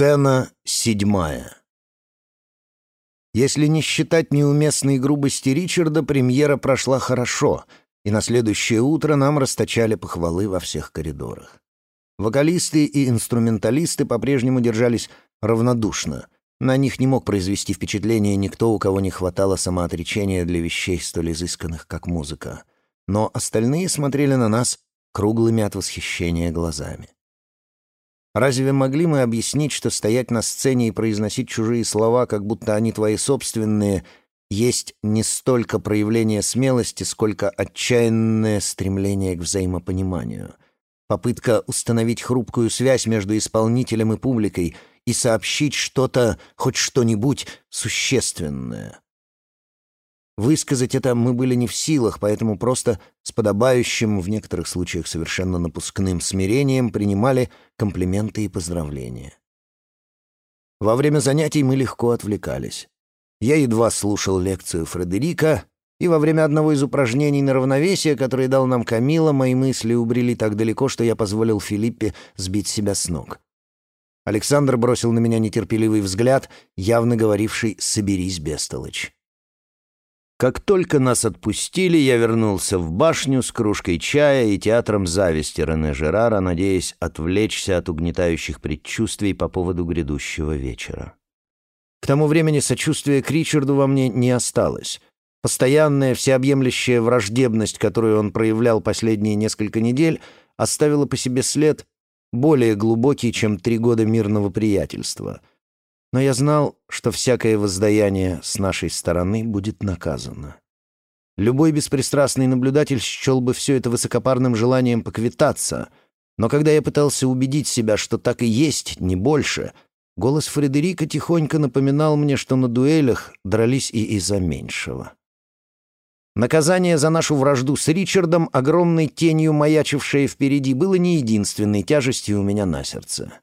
Сцена седьмая. Если не считать неуместной грубости Ричарда, премьера прошла хорошо, и на следующее утро нам расточали похвалы во всех коридорах. Вокалисты и инструменталисты по-прежнему держались равнодушно. На них не мог произвести впечатление никто, у кого не хватало самоотречения для вещей столь изысканных, как музыка. Но остальные смотрели на нас круглыми от восхищения глазами. Разве могли мы объяснить, что стоять на сцене и произносить чужие слова, как будто они твои собственные, есть не столько проявление смелости, сколько отчаянное стремление к взаимопониманию? Попытка установить хрупкую связь между исполнителем и публикой и сообщить что-то, хоть что-нибудь существенное. Высказать это мы были не в силах, поэтому просто с подобающим, в некоторых случаях совершенно напускным смирением принимали комплименты и поздравления. Во время занятий мы легко отвлекались. Я едва слушал лекцию Фредерика, и во время одного из упражнений на равновесие, которое дал нам Камила, мои мысли убрели так далеко, что я позволил Филиппе сбить себя с ног. Александр бросил на меня нетерпеливый взгляд, явно говоривший «соберись, бестолочь». Как только нас отпустили, я вернулся в башню с кружкой чая и театром зависти Рене Жерара, надеясь отвлечься от угнетающих предчувствий по поводу грядущего вечера. К тому времени сочувствия к Ричарду во мне не осталось. Постоянная всеобъемлющая враждебность, которую он проявлял последние несколько недель, оставила по себе след более глубокий, чем три года мирного приятельства — но я знал, что всякое воздаяние с нашей стороны будет наказано. Любой беспристрастный наблюдатель счел бы все это высокопарным желанием поквитаться, но когда я пытался убедить себя, что так и есть, не больше, голос Фредерика тихонько напоминал мне, что на дуэлях дрались и из-за меньшего. Наказание за нашу вражду с Ричардом, огромной тенью маячившее впереди, было не единственной тяжестью у меня на сердце.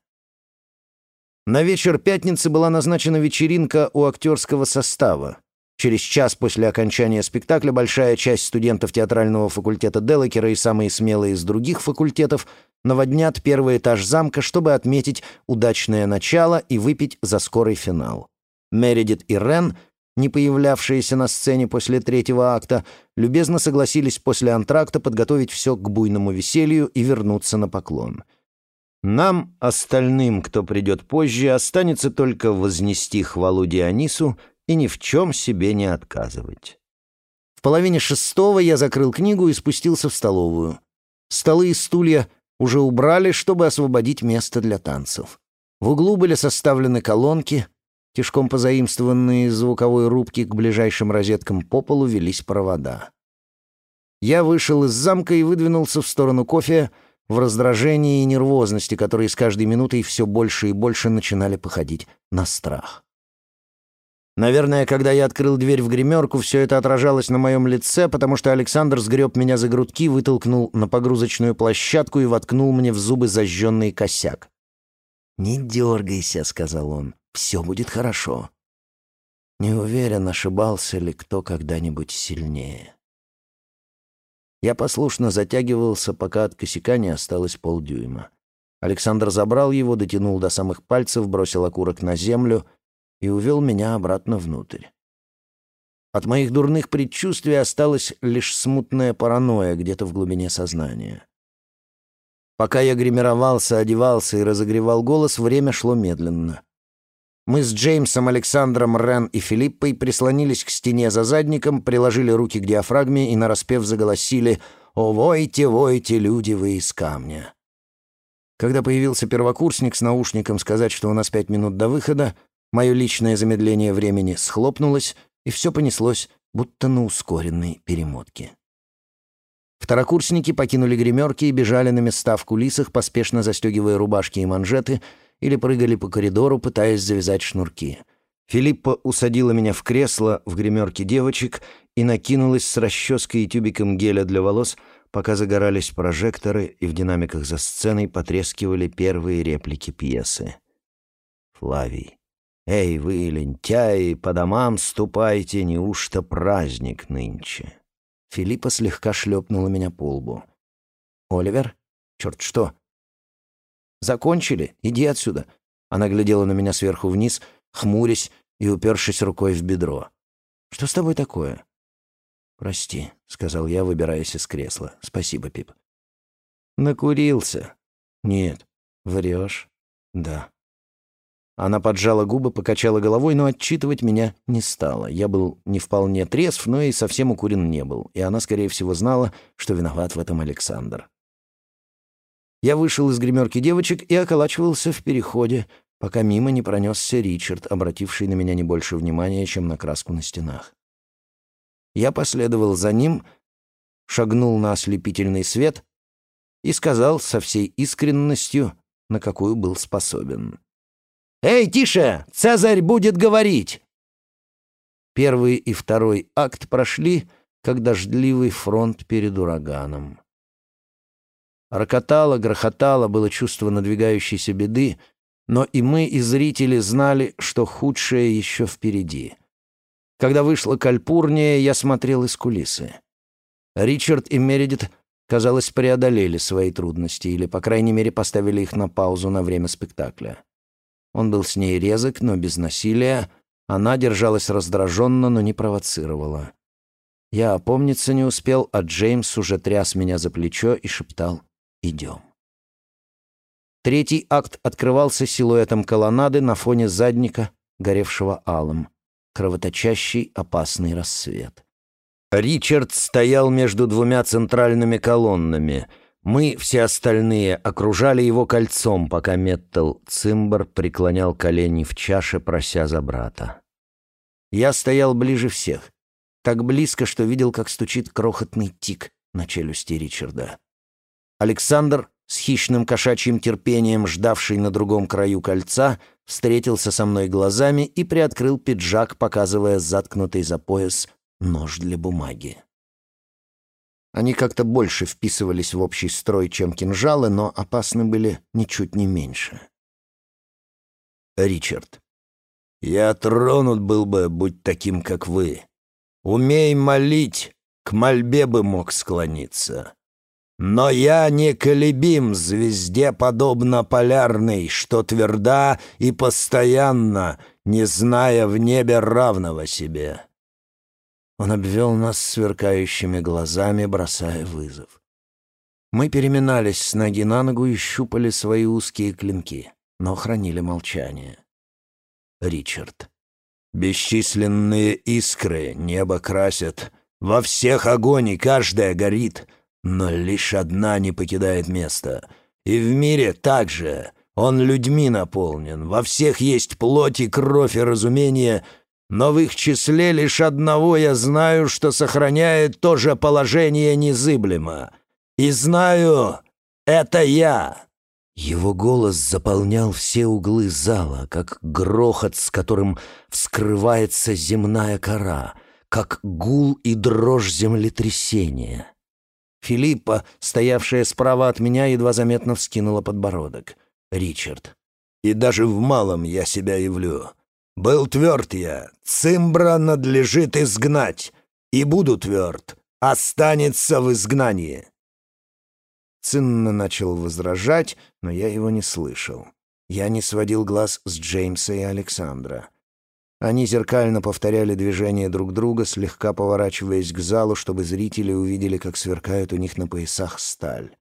На вечер пятницы была назначена вечеринка у актерского состава. Через час после окончания спектакля большая часть студентов театрального факультета Делакера и самые смелые из других факультетов наводнят первый этаж замка, чтобы отметить удачное начало и выпить за скорый финал. Мередит и Рен, не появлявшиеся на сцене после третьего акта, любезно согласились после антракта подготовить все к буйному веселью и вернуться на поклон — нам, остальным, кто придет позже, останется только вознести хвалу Дионису и ни в чем себе не отказывать. В половине шестого я закрыл книгу и спустился в столовую. Столы и стулья уже убрали, чтобы освободить место для танцев. В углу были составлены колонки, тяжком позаимствованные из звуковой рубки к ближайшим розеткам по полу велись провода. Я вышел из замка и выдвинулся в сторону кофе, в раздражении и нервозности, которые с каждой минутой все больше и больше начинали походить на страх. Наверное, когда я открыл дверь в гримерку, все это отражалось на моем лице, потому что Александр сгреб меня за грудки, вытолкнул на погрузочную площадку и воткнул мне в зубы зажженный косяк. «Не дергайся», — сказал он, — «все будет хорошо». Не уверен, ошибался ли кто когда-нибудь сильнее. Я послушно затягивался, пока от косяка не осталось полдюйма. Александр забрал его, дотянул до самых пальцев, бросил окурок на землю и увел меня обратно внутрь. От моих дурных предчувствий осталась лишь смутная паранойя где-то в глубине сознания. Пока я гримировался, одевался и разогревал голос, время шло медленно. Мы с Джеймсом, Александром, Рен и Филиппой прислонились к стене за задником, приложили руки к диафрагме и нараспев заголосили «О, войте, войте, люди вы из камня!». Когда появился первокурсник с наушником сказать, что у нас пять минут до выхода, мое личное замедление времени схлопнулось, и все понеслось, будто на ускоренной перемотке. Второкурсники покинули гримерки и бежали на места в кулисах, поспешно застегивая рубашки и манжеты — или прыгали по коридору, пытаясь завязать шнурки. Филиппа усадила меня в кресло в гримерке девочек и накинулась с расческой и тюбиком геля для волос, пока загорались прожекторы и в динамиках за сценой потрескивали первые реплики пьесы. Флавий. «Эй, вы, лентяи, по домам ступайте, неужто праздник нынче?» Филиппа слегка шлепнула меня по лбу. «Оливер? Черт, что? Закончили? Иди отсюда. Она глядела на меня сверху вниз, хмурясь и упершись рукой в бедро. «Что с тобой такое?» «Прости», — сказал я, выбираясь из кресла. «Спасибо, Пип». «Накурился?» «Нет». «Врешь?» «Да». Она поджала губы, покачала головой, но отчитывать меня не стала. Я был не вполне трезв, но и совсем укурен не был, и она, скорее всего, знала, что виноват в этом Александр. Я вышел из гримерки девочек и околачивался в переходе, пока мимо не пронесся Ричард, обративший на меня не больше внимания, чем на краску на стенах. Я последовал за ним, шагнул на ослепительный свет и сказал со всей искренностью, на какую был способен. «Эй, тише! Цезарь будет говорить!» Первый и второй акт прошли, как дождливый фронт перед ураганом. Рокотало, грохотало, было чувство надвигающейся беды, но и мы, и зрители знали, что худшее еще впереди. Когда вышла Кальпурния, я смотрел из кулисы. Ричард и Мередит, казалось, преодолели свои трудности или, по крайней мере, поставили их на паузу на время спектакля. Он был с ней резок, но без насилия. Она держалась раздраженно, но не провоцировала. Я опомниться не успел, а Джеймс уже тряс меня за плечо и шептал «Идем». Третий акт открывался силуэтом колоннады на фоне задника, горевшего алым. Кровоточащий, опасный рассвет. Ричард стоял между двумя центральными колоннами. Мы, все остальные, окружали его кольцом, пока Меттел Цимбр преклонял колени в чаше, прося за брата. Я стоял ближе всех, так близко, что видел, как стучит крохотный тик на челюсти Ричарда. Александр с хищным кошачьим терпением, ждавший на другом краю кольца, встретился со мной глазами и приоткрыл пиджак, показывая заткнутый за пояс нож для бумаги. Они как-то больше вписывались в общий строй, чем кинжалы, но опасны были ничуть не меньше. Ричард. «Я тронут был бы, будь таким, как вы. Умей молить, к мольбе бы мог склониться. Но я неколебим, звезде подобно полярной, что тверда и постоянно, не зная в небе равного себе. Он обвел нас сверкающими глазами, бросая вызов. Мы переминались с ноги на ногу и щупали свои узкие клинки, но хранили молчание. Ричард. Бесчисленные искры небо красят, во всех огонь и каждая горит — но лишь одна не покидает место. И в мире также. Он людьми наполнен. Во всех есть плоть и кровь и разумение, но в их числе лишь одного я знаю, что сохраняет то же положение незыблемо. И знаю, это я. Его голос заполнял все углы зала, как грохот, с которым вскрывается земная кора, как гул и дрожь землетрясения. Филиппа, стоявшая справа от меня, едва заметно вскинула подбородок. Ричард. «И даже в малом я себя явлю. Был тверд я, цимбра надлежит изгнать, и буду тверд, останется в изгнании». Цинна начал возражать, но я его не слышал. Я не сводил глаз с Джеймса и Александра. Они зеркально повторяли движения друг друга, слегка поворачиваясь к залу, чтобы зрители увидели, как сверкает у них на поясах сталь.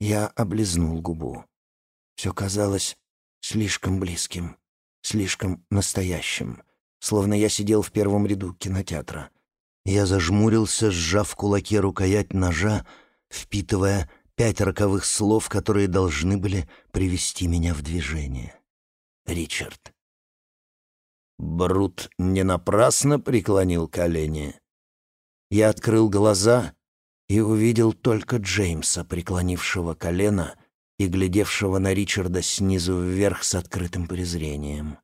Я облизнул губу. Все казалось слишком близким, слишком настоящим, словно я сидел в первом ряду кинотеатра. Я зажмурился, сжав в кулаке рукоять ножа, впитывая пять роковых слов, которые должны были привести меня в движение. Ричард. Брут не напрасно преклонил колени. Я открыл глаза и увидел только Джеймса, преклонившего колено и глядевшего на Ричарда снизу вверх с открытым презрением.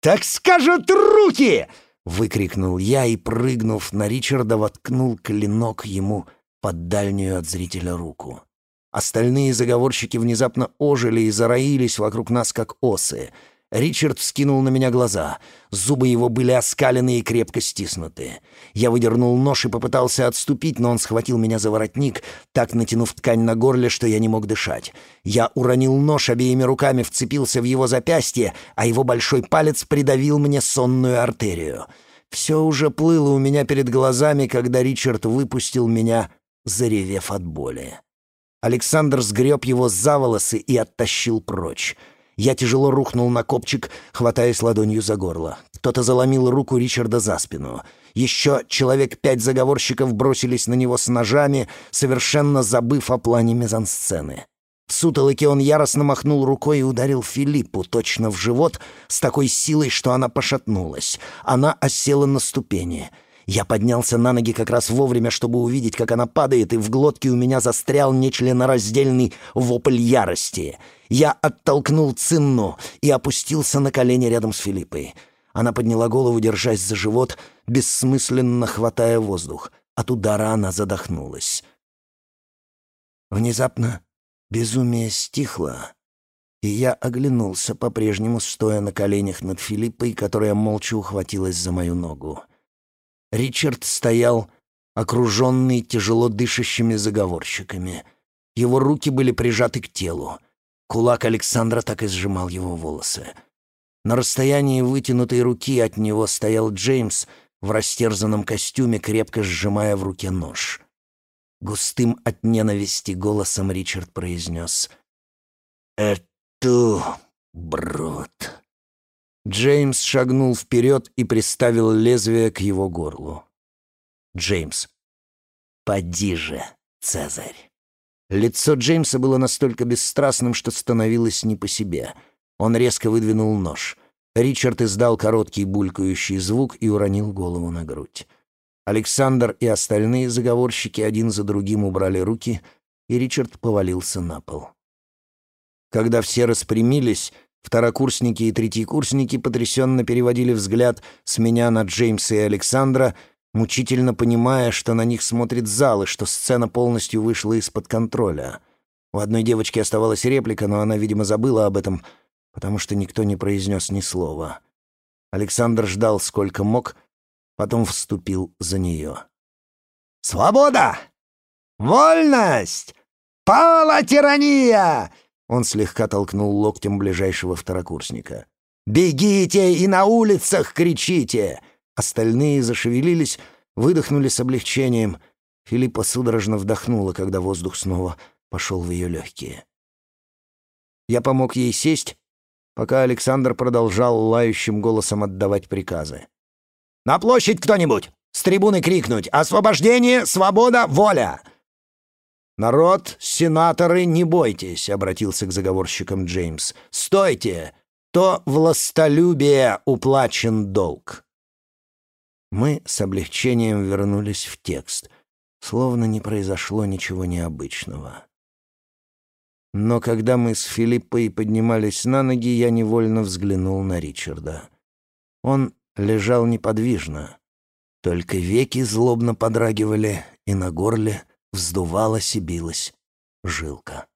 «Так скажут руки!» — выкрикнул я и, прыгнув на Ричарда, воткнул клинок ему под дальнюю от зрителя руку. Остальные заговорщики внезапно ожили и зароились вокруг нас, как осы — Ричард вскинул на меня глаза. Зубы его были оскалены и крепко стиснуты. Я выдернул нож и попытался отступить, но он схватил меня за воротник, так натянув ткань на горле, что я не мог дышать. Я уронил нож обеими руками, вцепился в его запястье, а его большой палец придавил мне сонную артерию. Все уже плыло у меня перед глазами, когда Ричард выпустил меня, заревев от боли. Александр сгреб его за волосы и оттащил прочь. Я тяжело рухнул на копчик, хватаясь ладонью за горло. Кто-то заломил руку Ричарда за спину. Еще человек пять заговорщиков бросились на него с ножами, совершенно забыв о плане мизансцены. В сутолоке он яростно махнул рукой и ударил Филиппу точно в живот с такой силой, что она пошатнулась. Она осела на ступени — я поднялся на ноги как раз вовремя, чтобы увидеть, как она падает, и в глотке у меня застрял нечленораздельный вопль ярости. Я оттолкнул Цинну и опустился на колени рядом с Филиппой. Она подняла голову, держась за живот, бессмысленно хватая воздух. От удара она задохнулась. Внезапно безумие стихло, и я оглянулся, по-прежнему стоя на коленях над Филиппой, которая молча ухватилась за мою ногу. Ричард стоял, окруженный тяжело дышащими заговорщиками. Его руки были прижаты к телу. Кулак Александра так и сжимал его волосы. На расстоянии вытянутой руки от него стоял Джеймс в растерзанном костюме, крепко сжимая в руке нож. Густым от ненависти голосом Ричард произнес «Эту, брод!» Джеймс шагнул вперед и приставил лезвие к его горлу. Джеймс. «Поди же, Цезарь!» Лицо Джеймса было настолько бесстрастным, что становилось не по себе. Он резко выдвинул нож. Ричард издал короткий булькающий звук и уронил голову на грудь. Александр и остальные заговорщики один за другим убрали руки, и Ричард повалился на пол. Когда все распрямились, Второкурсники и третьекурсники потрясенно переводили взгляд с меня на Джеймса и Александра, мучительно понимая, что на них смотрит зал и что сцена полностью вышла из-под контроля. У одной девочки оставалась реплика, но она, видимо, забыла об этом, потому что никто не произнес ни слова. Александр ждал сколько мог, потом вступил за нее. «Свобода! Вольность! Пала тирания! Он слегка толкнул локтем ближайшего второкурсника. «Бегите и на улицах кричите!» Остальные зашевелились, выдохнули с облегчением. Филиппа судорожно вдохнула, когда воздух снова пошел в ее легкие. Я помог ей сесть, пока Александр продолжал лающим голосом отдавать приказы. «На площадь кто-нибудь! С трибуны крикнуть! Освобождение! Свобода! Воля!» «Народ, сенаторы, не бойтесь», — обратился к заговорщикам Джеймс. «Стойте! То властолюбие уплачен долг». Мы с облегчением вернулись в текст, словно не произошло ничего необычного. Но когда мы с Филиппой поднимались на ноги, я невольно взглянул на Ричарда. Он лежал неподвижно, только веки злобно подрагивали, и на горле — вздувалась и билась жилка.